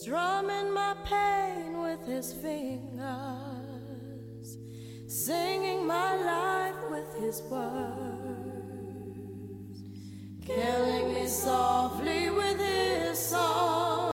strumming my pain with his fingers, singing my life with his words.